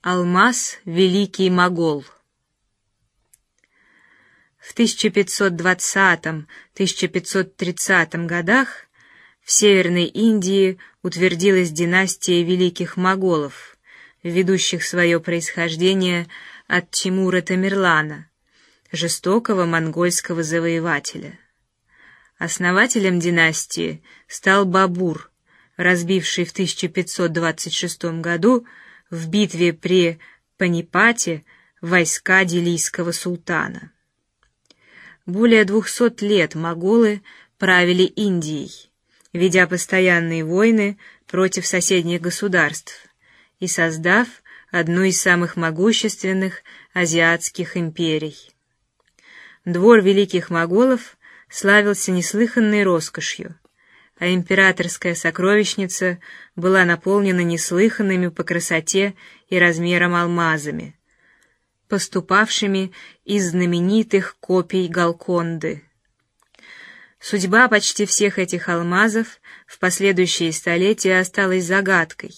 Алмаз Великий Могол. В 1520-1530 годах в Северной Индии утвердилась династия великих моголов, ведущих свое происхождение от Тимура Тамерлана, жестокого монгольского завоевателя. Основателем династии стал Бабур, разбивший в 1526 году в битве при Панипате войска делийского султана. Более двухсот лет моголы правили Индией, ведя постоянные войны против соседних государств и создав одну из самых могущественных азиатских империй. Двор великих моголов славился неслыханной роскошью а императорская сокровищница была наполнена неслыханными по красоте и размерам алмазами, поступавшими из знаменитых копий Галконды. Судьба почти всех этих алмазов в последующие столетия осталась загадкой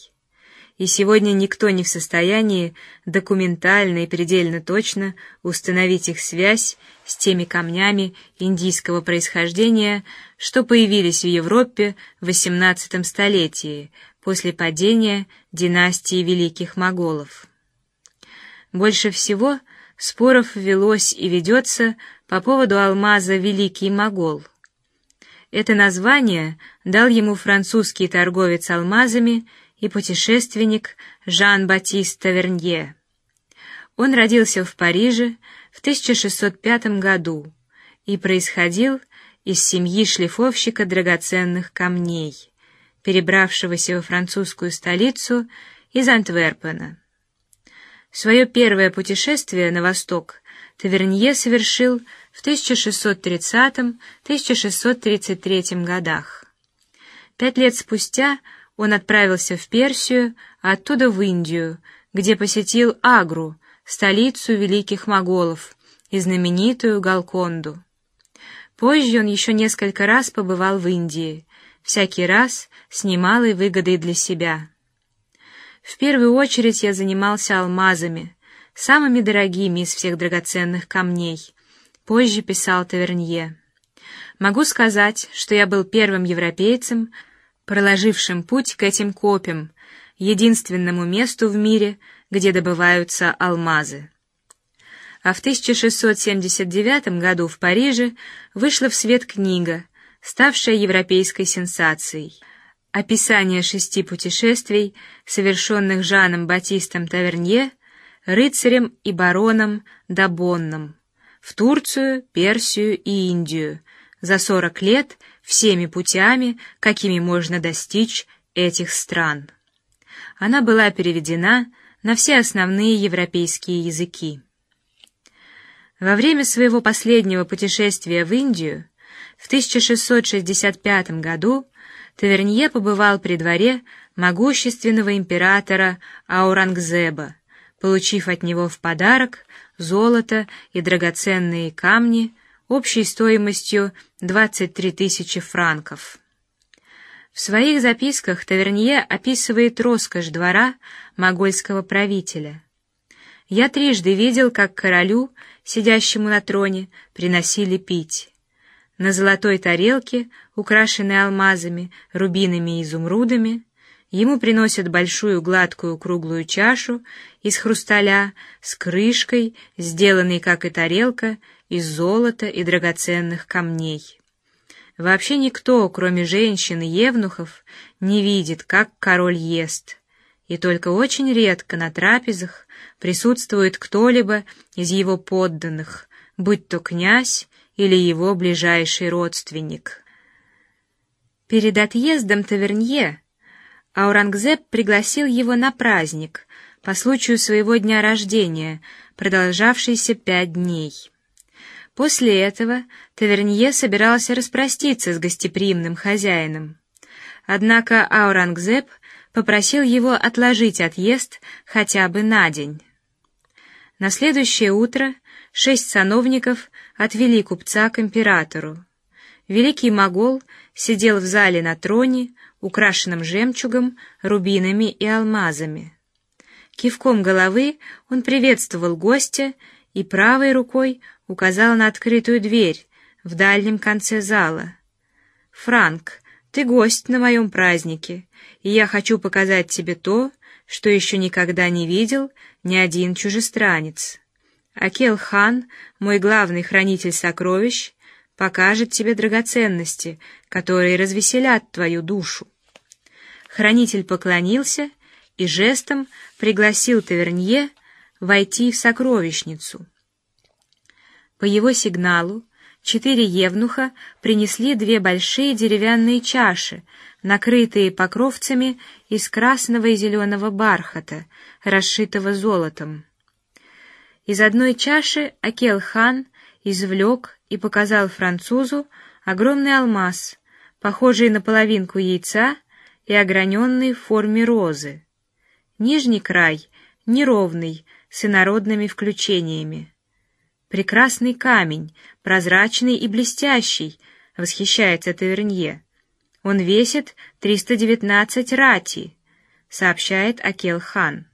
и сегодня никто не в состоянии документально и предельно точно установить их связь с теми камнями индийского происхождения, что появились в Европе в XVIII столетии после падения династии великих моголов. Больше всего споров велось и ведется по поводу алмаза Великий Могол. Это название дал ему французский торговец алмазами и путешественник Жан-Батист Тавернье. Он родился в Париже в 1605 году и происходил из семьи шлифовщика драгоценных камней, перебравшегося во французскую столицу из Антверпена. Свое первое путешествие на восток Тавернье совершил в 1630-1633 годах. Пять лет спустя он отправился в Персию, оттуда в Индию, где посетил Агру, столицу великих моголов, и знаменитую Галконду. Позже он еще несколько раз побывал в Индии, всякий раз с немалой выгодой для себя. В первую очередь я занимался алмазами, самыми дорогими из всех драгоценных камней. Позже писал Тавернье. Могу сказать, что я был первым европейцем, проложившим путь к этим копьям, единственному месту в мире, где добываются алмазы. А в 1679 году в Париже вышла в свет книга, ставшая европейской сенсацией. Описание шести путешествий, совершенных Жаном Батистом Тавернье, рыцарем и бароном Дабонном в Турцию, Персию и Индию за сорок лет всеми путями, какими можно достичь этих стран. Она была переведена на все основные европейские языки. Во время своего последнего путешествия в Индию в 1665 году Тавернье побывал при дворе могущественного императора Аурангзеба, получив от него в подарок золото и драгоценные камни общей стоимостью 23 тысячи франков. В своих записках Тавернье описывает роскошь двора могольского правителя. Я трижды видел, как королю, сидящему на троне, приносили пить. На золотой тарелке, украшенной алмазами, рубинами и изумрудами, ему приносят большую гладкую круглую чашу из хрусталя с крышкой, сделанной как и тарелка из золота и драгоценных камней. Вообще никто, кроме женщин и евнухов, не видит, как король ест, и только очень редко на трапезах присутствует кто-либо из его подданных, будь то князь или его ближайший родственник. Перед отъездом Тавернье Аурангзеб пригласил его на праздник по случаю своего дня рождения, продолжавшийся пять дней. После этого Тавернье собирался распроститься с гостеприимным хозяином. Однако Аурангзеб попросил его отложить отъезд хотя бы на день. На следующее утро шесть сановников отвели купца к императору. Великий могол сидел в зале на троне, украшенном жемчугом, рубинами и алмазами. Кивком головы он приветствовал гостя и правой рукой указал на открытую дверь в дальнем конце зала. Франк, ты гость на моем празднике, и я хочу показать тебе то, что еще никогда не видел ни один чужестранец. Акел-хан, мой главный хранитель сокровищ, покажет тебе драгоценности, которые развеселят твою душу. Хранитель поклонился и жестом пригласил Тавернье войти в сокровищницу. По его сигналу четыре евнуха принесли две большие деревянные чаши, накрытые покровцами из красного и зеленого бархата, расшитого золотом. Из одной чаши Акел-хан извлек и показал французу огромный алмаз, похожий на половинку яйца и ограненный в форме розы. Нижний край неровный, с инородными включениями. Прекрасный камень, прозрачный и блестящий, восхищается Тавернье. Он весит 319 рати, сообщает Акел хан.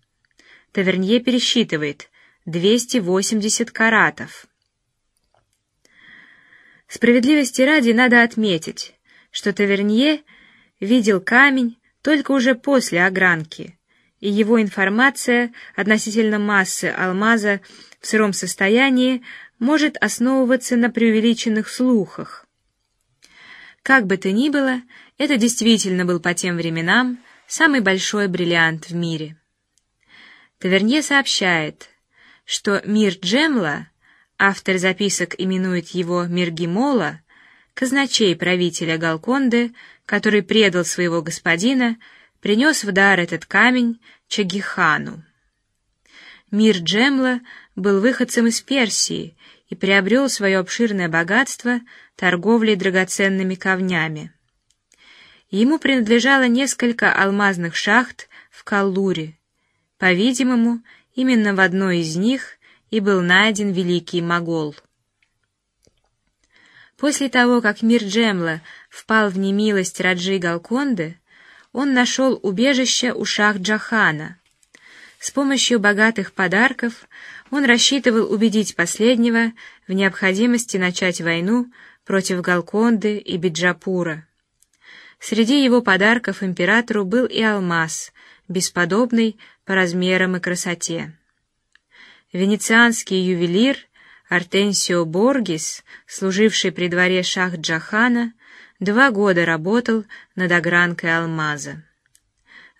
Тавернье пересчитывает 280 каратов. Справедливости ради надо отметить, что Тавернье видел камень только уже после огранки, и его информация относительно массы алмаза в сыром состоянии может основываться на преувеличенных слухах. Как бы то ни было, это действительно был по тем временам самый большой бриллиант в мире. Тавернье сообщает, что Мир Джемла, автор записок именует его Мир Гимола, казначей правителя Галконды, который предал своего господина, принес в дар этот камень Чагихану. Мир Джемла был выходцем из Персии и приобрел свое обширное богатство торговлей драгоценными камнями. Ему принадлежало несколько алмазных шахт в Каллуре. По-видимому, именно в одной из них и был найден великий могол. После того, как мир Джемла впал в немилость Раджи Галконды, он нашел убежище у шах Джахана. С помощью богатых подарков он рассчитывал убедить последнего в необходимости начать войну против Галконды и Биджапура. Среди его подарков императору был и алмаз, бесподобный по размерам и красоте. Венецианский ювелир Артенсио Боргис, служивший при дворе шах Джахана, два года работал над огранкой алмаза.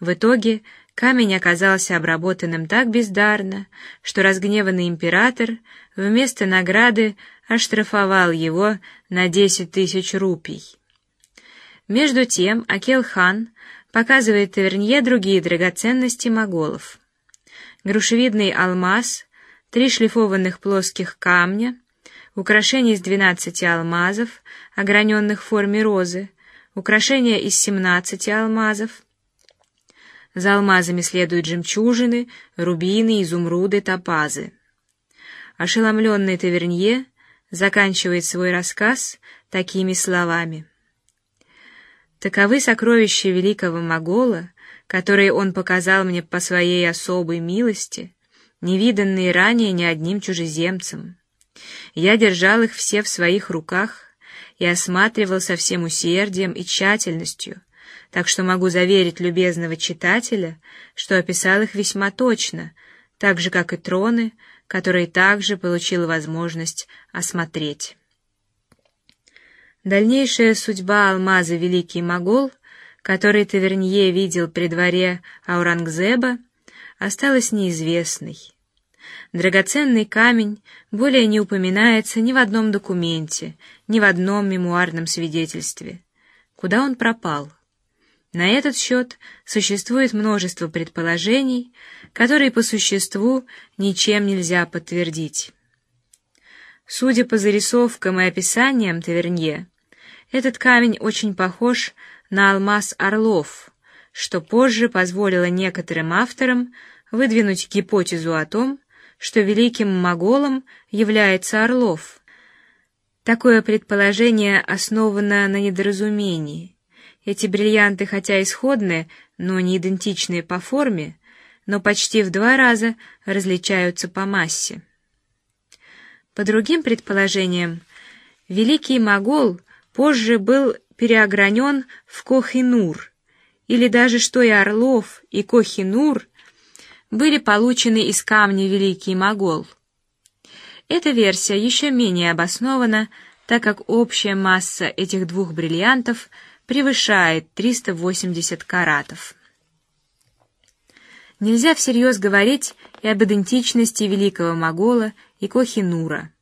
В итоге камень оказался обработанным так бездарно, что разгневанный император вместо награды оштрафовал его на десять тысяч рупий. Между тем Акел-хан показывает Тавернье другие драгоценности моголов: грушевидный алмаз, три шлифованных плоских камня, украшения из двенадцати алмазов, ограненных форме розы, украшения из семнадцати алмазов. За алмазами следуют жемчужины, рубины, изумруды, топазы. Ошеломленный Тавернье заканчивает свой рассказ такими словами. Таковы сокровища великого могола, которые он показал мне по своей особой милости, невиданные ранее ни одним чужеземцем. Я держал их все в своих руках и осматривал со всем усердием и тщательностью, так что могу заверить любезного читателя, что описал их весьма точно, так же как и троны, которые также получил возможность осмотреть. Дальнейшая судьба алмаза Великий Могол, который Тавернье видел при дворе Аурангзеба, осталась неизвестной. Драгоценный камень более не упоминается ни в одном документе, ни в одном мемуарном свидетельстве. Куда он пропал? На этот счет существует множество предположений, которые по существу ничем нельзя подтвердить. Судя по зарисовкам и описаниям Тавернье, этот камень очень похож на алмаз Орлов, что позже позволило некоторым авторам выдвинуть гипотезу о том, что великим моголом является Орлов. Такое предположение основано на недоразумении. Эти бриллианты, хотя исходные, но не идентичные по форме, но почти в два раза различаются по массе. По другим предположениям, великий могол позже был переогранен в Кохинур, или даже что и Орлов и Кохинур были получены из камня Великий Могол. Эта версия еще менее обоснована, так как общая масса этих двух бриллиантов превышает 380 каратов. Нельзя всерьез говорить и об идентичности Великого Могола и Кохинура.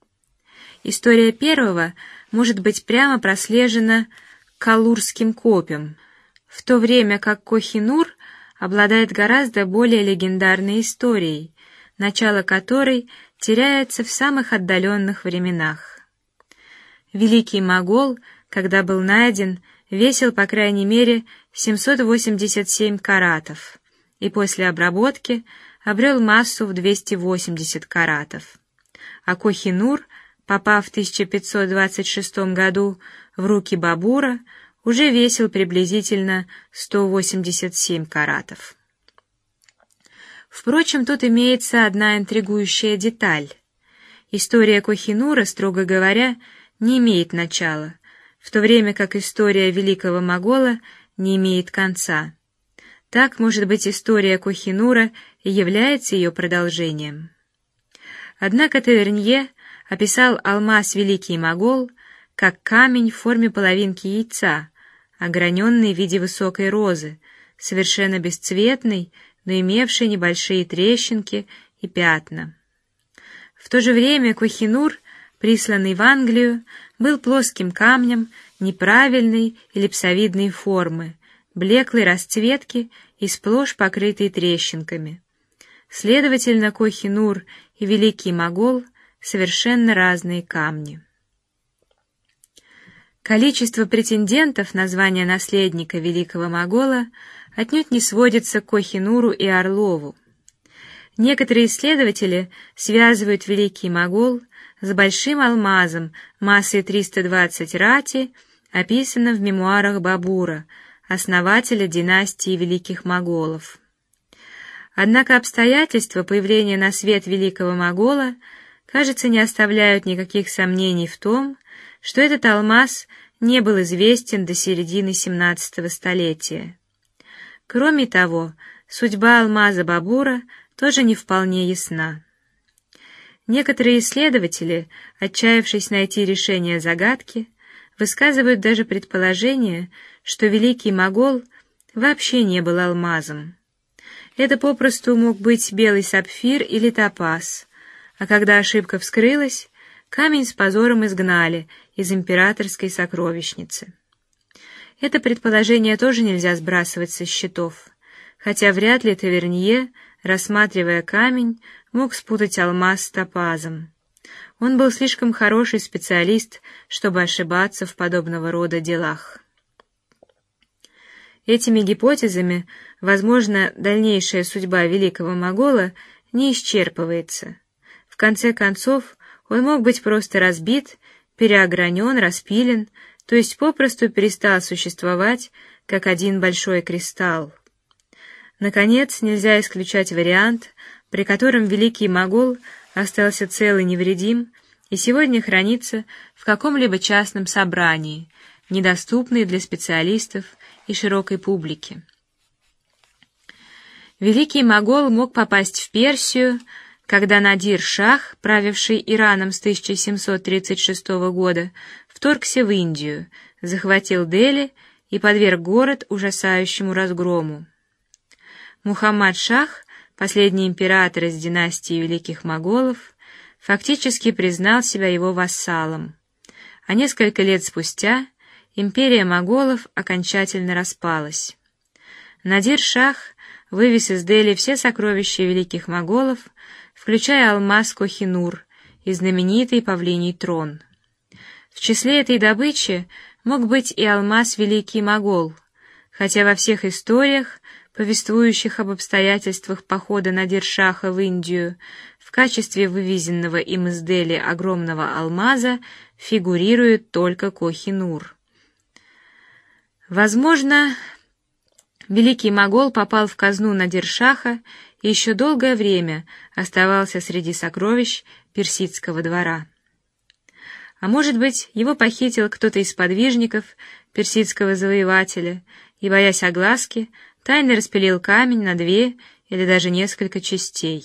История первого может быть прямо прослежена калурским копьем, в то время как Кохинур обладает гораздо более легендарной историей, начало которой теряется в самых отдаленных временах. Великий могол, когда был найден, весил по крайней мере 787 каратов, и после обработки обрел массу в 280 каратов. А Кохинур, попав в 1526 году в руки Бабура, уже весил приблизительно 187 каратов. Впрочем, тут имеется одна интригующая деталь. История Кохинура, строго говоря, не имеет начала, в то время как история великого могола не имеет конца. Так, может быть, история Кохинура и является ее продолжением. Однако Тавернье описал алмаз Великий Могол как камень в форме половинки яйца, ограненный в виде высокой розы, совершенно бесцветный, но имевший небольшие трещинки и пятна. В то же время Кохинур, присланный в Англию, был плоским камнем неправильной эллипсовидной формы, блеклой расцветки и сплошь покрытый трещинками. Следовательно, Кохинур и Великий Могол совершенно разные камни. Количество претендентов на звание наследника великого могола отнюдь не сводится к Кохинуру и Орлову. Некоторые исследователи связывают великий могол с большим алмазом массой 320 рати, описанным в мемуарах Бабура, основателя династии великих моголов. Однако обстоятельства появления на свет великого могола, кажется, не оставляют никаких сомнений в том, что этот алмаз не был известен до середины XVII столетия. Кроме того, судьба алмаза Бабура тоже не вполне ясна. Некоторые исследователи, отчаявшись найти решение загадки, высказывают даже предположение, что великий могол вообще не был алмазом. Это попросту мог быть белый сапфир или топаз, а когда ошибка вскрылась, камень с позором изгнали из императорской сокровищницы. Это предположение тоже нельзя сбрасывать со счетов, хотя вряд ли Тавернье, рассматривая камень, мог спутать алмаз с топазом. Он был слишком хороший специалист, чтобы ошибаться в подобного рода делах. Этими гипотезами, возможно, дальнейшая судьба великого могола не исчерпывается. В конце концов, он мог быть просто разбит, переогранен, распилен, то есть попросту перестал существовать как один большой кристалл. Наконец, нельзя исключать вариант, при котором великий могол остался цел и невредим и сегодня хранится в каком-либо частном собрании, недоступный для специалистов и широкой публики. Великий могол мог попасть в Персию когда Надир Шах, правивший Ираном с 1736 года, вторгся в Индию, захватил Дели и подверг город ужасающему разгрому. Мухаммад Шах, последний император из династии великих моголов, фактически признал себя его вассалом, а несколько лет спустя империя моголов окончательно распалась. Надир Шах вывез из Дели все сокровища великих моголов включая алмаз Кохинур и знаменитый павлиний трон. В числе этой добычи мог быть и алмаз Великий Могол, хотя во всех историях, повествующих об обстоятельствах похода Надиршаха в Индию, в качестве вывезенного им из Дели огромного алмаза фигурирует только Кохинур. Возможно, Великий могол попал в казну Надиршаха и еще долгое время оставался среди сокровищ персидского двора. А может быть, его похитил кто-то из подвижников персидского завоевателя и, боясь огласки, тайно распилил камень на две или даже несколько частей.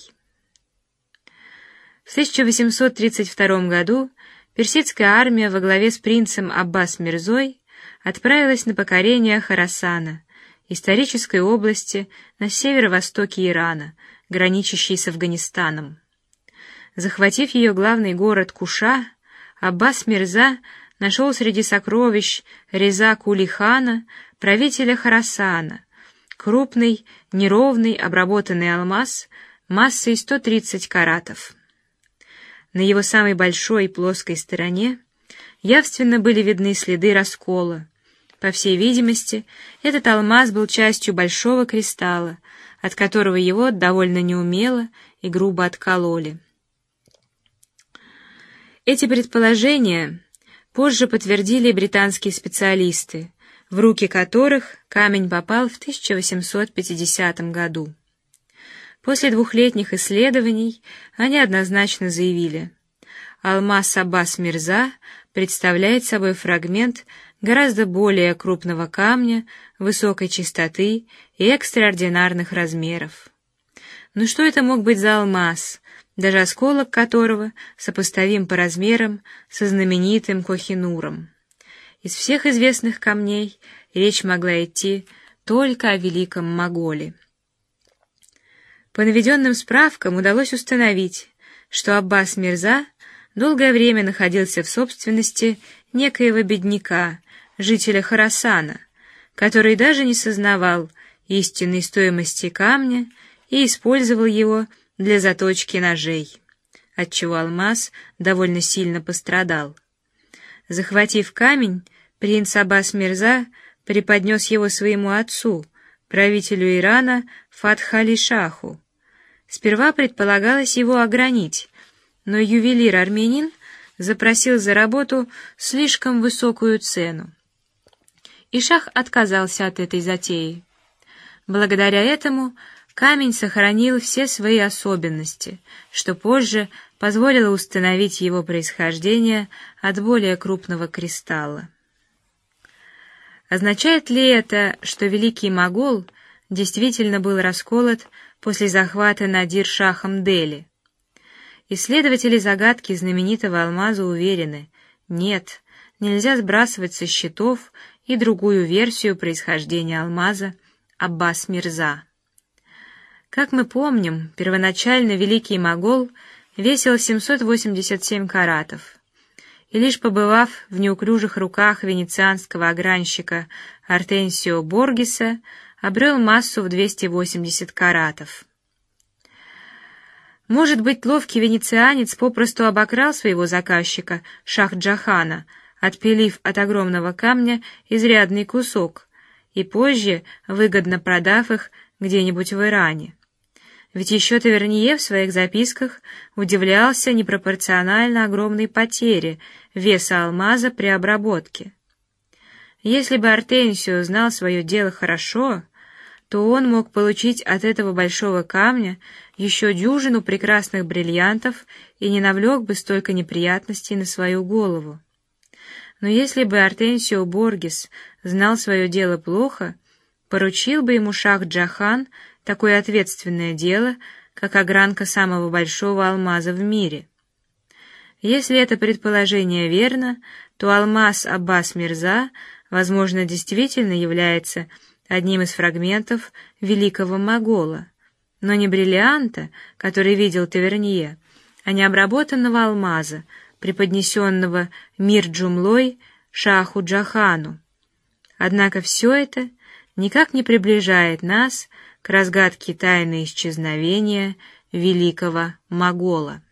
В 1832 году персидская армия во главе с принцем Аббас Мирзой отправилась на покорение Харасана, исторической области на северо-востоке Ирана, граничащей с Афганистаном. Захватив ее главный город Куша, Аббас Мирза нашел среди сокровищ Реза Кулихана, правителя Харасана, крупный, неровный, обработанный алмаз массой 130 каратов. На его самой большой плоской стороне явственно были видны следы раскола. По всей видимости, этот алмаз был частью большого кристалла, от которого его довольно неумело и грубо откололи. Эти предположения позже подтвердили британские специалисты, в руки которых камень попал в 1850 году. После двухлетних исследований они однозначно заявили: алмаз Аббас Мирза представляет собой фрагмент гораздо более крупного камня высокой чистоты и экстраординарных размеров. Но что это мог быть за алмаз, даже осколок которого сопоставим по размерам со знаменитым Кохинуром? Из всех известных камней речь могла идти только о великом Моголе. По наведенным справкам удалось установить, что Аббас Мирза долгое время находился в собственности некоего бедняка, жителя Харасана, который даже не сознавал истинной стоимости камня и использовал его для заточки ножей, отчего алмаз довольно сильно пострадал. Захватив камень, принц Аббас Мирза преподнес его своему отцу, правителю Ирана Фатхали Шаху. Сперва предполагалось его огранить, но ювелир-армянин запросил за работу слишком высокую цену. И шах отказался от этой затеи. Благодаря этому камень сохранил все свои особенности, что позже позволило установить его происхождение от более крупного кристалла. Означает ли это, что великий могол действительно был расколот после захвата Надир-шахом Дели? Исследователи загадки знаменитого алмаза уверены: нет, нельзя сбрасывать со счетов и другую версию происхождения алмаза Аббас Мирза. Как мы помним, первоначально великий могол весил 787 каратов и лишь побывав в неуклюжих руках венецианского огранщика Артенсио Боргеса, обрел массу в 280 каратов. Может быть, ловкий венецианец попросту обокрал своего заказчика Шах Джахана, отпилив от огромного камня изрядный кусок, и позже выгодно продав их где-нибудь в Иране. Ведь еще Таверние в своих записках удивлялся непропорционально огромной потере веса алмаза при обработке. Если бы Артенсио знал свое дело хорошо, то он мог получить от этого большого камня еще дюжину прекрасных бриллиантов и не навлек бы столько неприятностей на свою голову. Но если бы Артенсио Боргес знал свое дело плохо, поручил бы ему шах Джахан такое ответственное дело, как огранка самого большого алмаза в мире. Если это предположение верно, то алмаз Аббас Мирза, возможно, действительно является одним из фрагментов великого Могола, но не бриллианта, который видел Тавернье, а не обработанного алмаза, преподнесенного Мир Джумлой Шаху Джахану. Однако все это никак не приближает нас к разгадке тайны исчезновения великого Могола.